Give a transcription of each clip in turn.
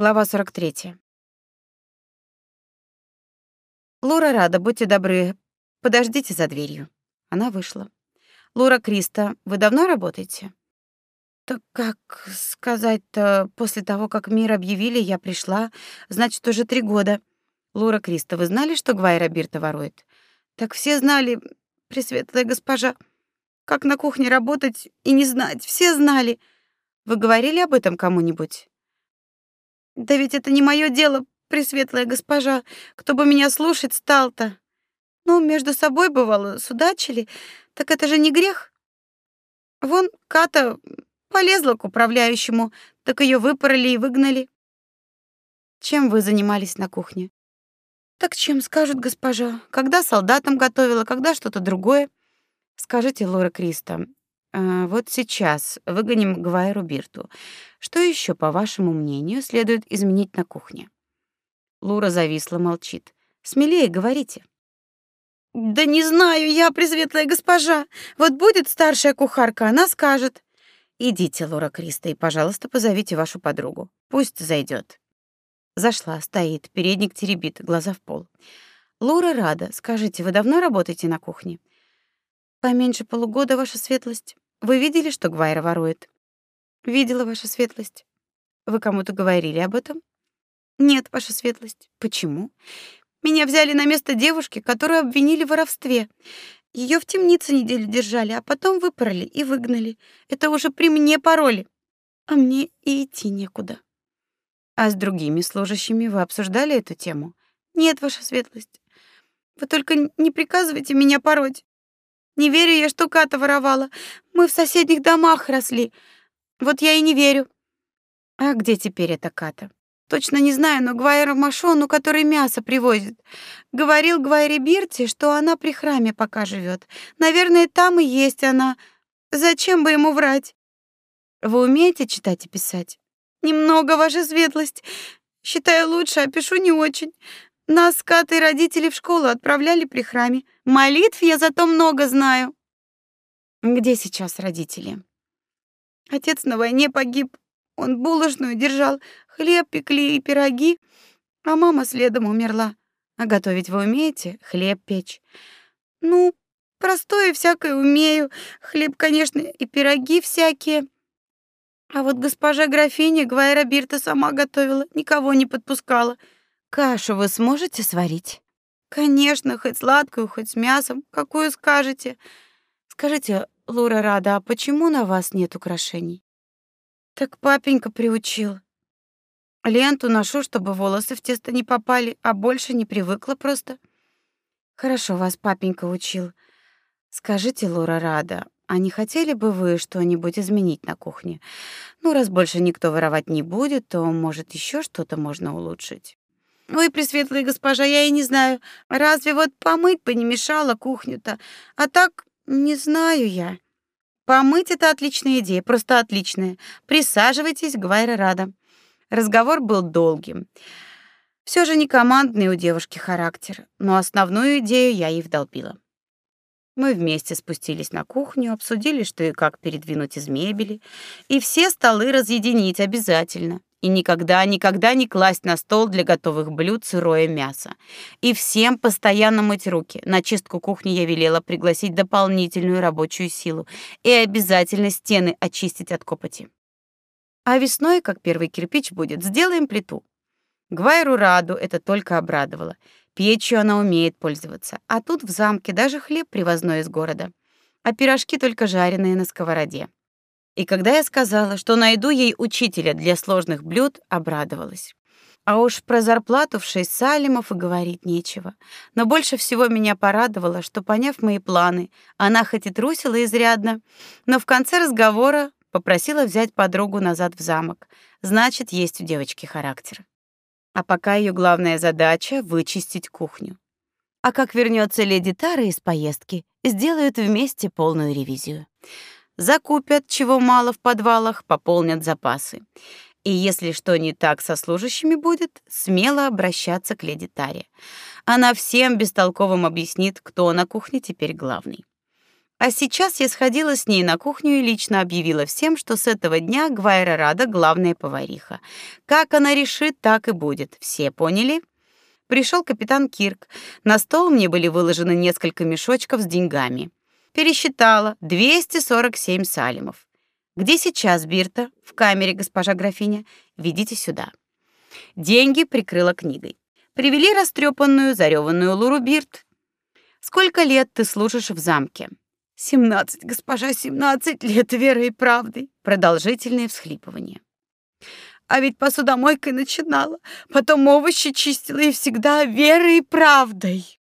Глава 43. Лура рада, будьте добры, подождите за дверью. Она вышла. Лура Криста, вы давно работаете? Так как сказать-то, после того, как мир объявили, я пришла, значит, уже три года. Лура Криста, вы знали, что Гвайра Бирта ворует? Так все знали, пресветлая госпожа. Как на кухне работать и не знать, все знали. Вы говорили об этом кому-нибудь? Да ведь это не мое дело, пресветлая госпожа. Кто бы меня слушать стал-то? Ну, между собой бывало судачили, так это же не грех. Вон Ката полезла к управляющему, так ее выпороли и выгнали. Чем вы занимались на кухне? Так чем скажут госпожа? Когда солдатам готовила, когда что-то другое? Скажите, Лора Криста, а, вот сейчас выгоним Гвайру Бирту. Что еще, по вашему мнению, следует изменить на кухне? Лура зависла, молчит. Смелее говорите. Да не знаю я, пресветлая госпожа. Вот будет старшая кухарка, она скажет. Идите, Лура Криста, и, пожалуйста, позовите вашу подругу. Пусть зайдет. Зашла, стоит, передник теребит, глаза в пол. Лура рада. Скажите, вы давно работаете на кухне? Поменьше полугода, ваша светлость. Вы видели, что Гвайра ворует? Видела, ваша светлость. Вы кому-то говорили об этом? Нет, ваша светлость. Почему? Меня взяли на место девушки, которую обвинили в воровстве. Ее в темнице неделю держали, а потом выпороли и выгнали. Это уже при мне пароли. А мне и идти некуда. А с другими служащими вы обсуждали эту тему? Нет, ваша светлость. Вы только не приказывайте меня пороть. Не верю я, что Ката воровала. Мы в соседних домах росли. Вот я и не верю. А где теперь эта Ката? Точно не знаю, но Гвайра Машону, который мясо привозит, говорил Гвайре Бирте, что она при храме пока живет. Наверное, там и есть она. Зачем бы ему врать? Вы умеете читать и писать? Немного, ваша светлость. Считаю лучше, а пишу не очень. Нас с Катой родители в школу отправляли при храме. Молитв я зато много знаю. Где сейчас родители? Отец на войне погиб. Он булочную держал, хлеб пекли и пироги, а мама следом умерла. А готовить вы умеете? Хлеб печь? Ну, простое всякое умею. Хлеб, конечно, и пироги всякие. А вот госпожа графиня Гвайра Бирта сама готовила, никого не подпускала. Кашу вы сможете сварить? Конечно, хоть сладкую, хоть с мясом, какую скажете. Скажите, Лура Рада, а почему на вас нет украшений? Так папенька приучил. Ленту ношу, чтобы волосы в тесто не попали, а больше не привыкла просто. Хорошо вас папенька учил. Скажите, Лура Рада, а не хотели бы вы что-нибудь изменить на кухне? Ну, раз больше никто воровать не будет, то, может, еще что-то можно улучшить. Ой, пресветлая госпожа, я и не знаю. Разве вот помыть бы не мешало кухню-то? А так, не знаю я. Помыть — это отличная идея, просто отличная. Присаживайтесь, Гвайра рада. Разговор был долгим. Все же не командный у девушки характер, но основную идею я ей вдолбила. Мы вместе спустились на кухню, обсудили, что и как передвинуть из мебели, и все столы разъединить обязательно и никогда, никогда не класть на стол для готовых блюд сырое мясо. И всем постоянно мыть руки. На чистку кухни я велела пригласить дополнительную рабочую силу и обязательно стены очистить от копоти. А весной, как первый кирпич будет, сделаем плиту. Гвайру Раду это только обрадовало. Печью она умеет пользоваться, а тут в замке даже хлеб привозной из города, а пирожки только жареные на сковороде. И когда я сказала, что найду ей учителя для сложных блюд, обрадовалась. А уж про зарплату в шесть салимов и говорить нечего. Но больше всего меня порадовало, что, поняв мои планы, она хоть и трусила изрядно, но в конце разговора попросила взять подругу назад в замок. Значит, есть у девочки характер. А пока ее главная задача — вычистить кухню. А как вернется леди Тара из поездки, сделают вместе полную ревизию закупят, чего мало в подвалах, пополнят запасы. И если что не так со служащими будет, смело обращаться к леди Таре. Она всем бестолковым объяснит, кто на кухне теперь главный. А сейчас я сходила с ней на кухню и лично объявила всем, что с этого дня Гвайра Рада главная повариха. Как она решит, так и будет. Все поняли? Пришел капитан Кирк. На стол мне были выложены несколько мешочков с деньгами. Пересчитала 247 салимов. Где сейчас Бирта? В камере, госпожа графиня. Ведите сюда. Деньги прикрыла книгой. Привели растрепанную, зареванную Луру Бирт. Сколько лет ты служишь в замке? «Семнадцать, госпожа, семнадцать лет верой и правдой!» Продолжительные всхлипывания. А ведь посудомойкой начинала, потом овощи чистила и всегда верой и правдой.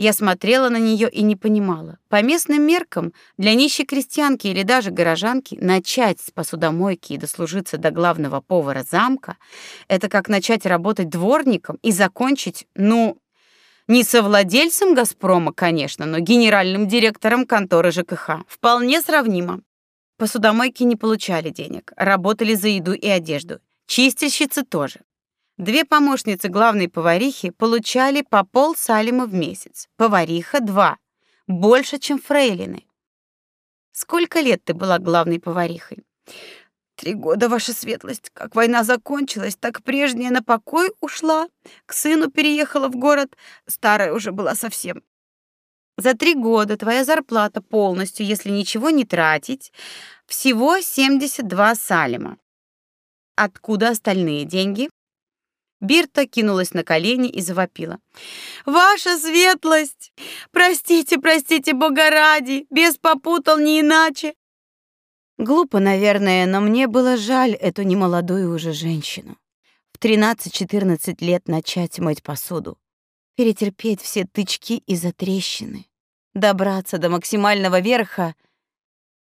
Я смотрела на нее и не понимала. По местным меркам, для нищей крестьянки или даже горожанки начать с посудомойки и дослужиться до главного повара замка это как начать работать дворником и закончить, ну, не совладельцем Газпрома, конечно, но генеральным директором конторы ЖКХ. Вполне сравнимо. Посудомойки не получали денег, работали за еду и одежду. Чистильщицы тоже. Две помощницы главной поварихи получали по пол салима в месяц. Повариха два. Больше, чем фрейлины. Сколько лет ты была главной поварихой? Три года, ваша светлость. Как война закончилась, так прежняя на покой ушла. К сыну переехала в город. Старая уже была совсем. За три года твоя зарплата полностью, если ничего не тратить, всего 72 салима. Откуда остальные деньги? Бирта кинулась на колени и завопила. «Ваша светлость! Простите, простите, бога ради! Без попутал не иначе! Глупо, наверное, но мне было жаль эту немолодую уже женщину. В 13-14 лет начать мыть посуду, перетерпеть все тычки и затрещины, добраться до максимального верха.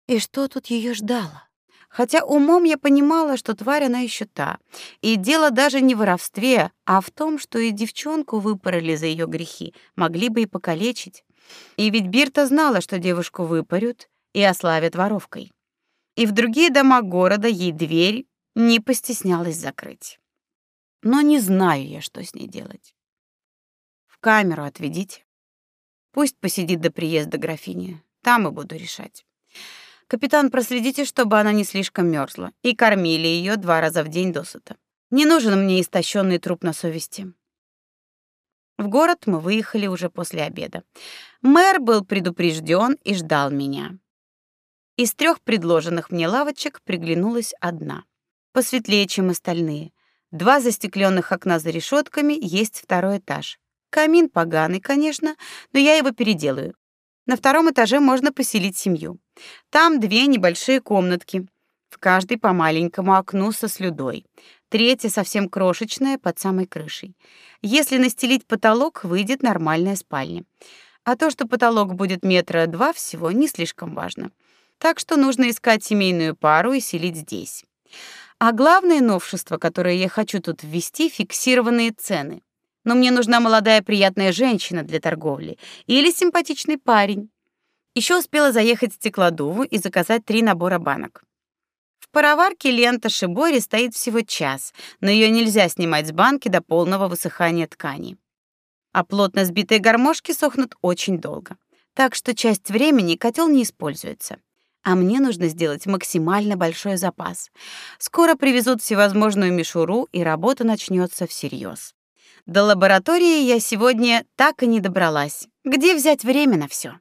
И что тут ее ждало? Хотя умом я понимала, что тварь она еще та. И дело даже не в воровстве, а в том, что и девчонку выпороли за ее грехи, могли бы и покалечить. И ведь Бирта знала, что девушку выпорют и ославят воровкой и в другие дома города ей дверь не постеснялась закрыть. Но не знаю я, что с ней делать. В камеру отведите. Пусть посидит до приезда графини, там и буду решать. Капитан, проследите, чтобы она не слишком мерзла, и кормили ее два раза в день досыта. Не нужен мне истощенный труп на совести. В город мы выехали уже после обеда. Мэр был предупрежден и ждал меня. Из трех предложенных мне лавочек приглянулась одна, посветлее, чем остальные. Два застекленных окна за решетками, есть второй этаж. Камин поганый, конечно, но я его переделаю. На втором этаже можно поселить семью. Там две небольшие комнатки, в каждой по маленькому окну со слюдой. Третья совсем крошечная под самой крышей. Если настелить потолок, выйдет нормальная спальня. А то, что потолок будет метра два всего, не слишком важно. Так что нужно искать семейную пару и селить здесь. А главное новшество, которое я хочу тут ввести, фиксированные цены. Но мне нужна молодая приятная женщина для торговли или симпатичный парень. Еще успела заехать в стеклодуву и заказать три набора банок. В пароварке лента шибори стоит всего час, но ее нельзя снимать с банки до полного высыхания ткани. А плотно сбитые гармошки сохнут очень долго. Так что часть времени котел не используется а мне нужно сделать максимально большой запас. Скоро привезут всевозможную мишуру, и работа начнется всерьез. До лаборатории я сегодня так и не добралась. Где взять время на все?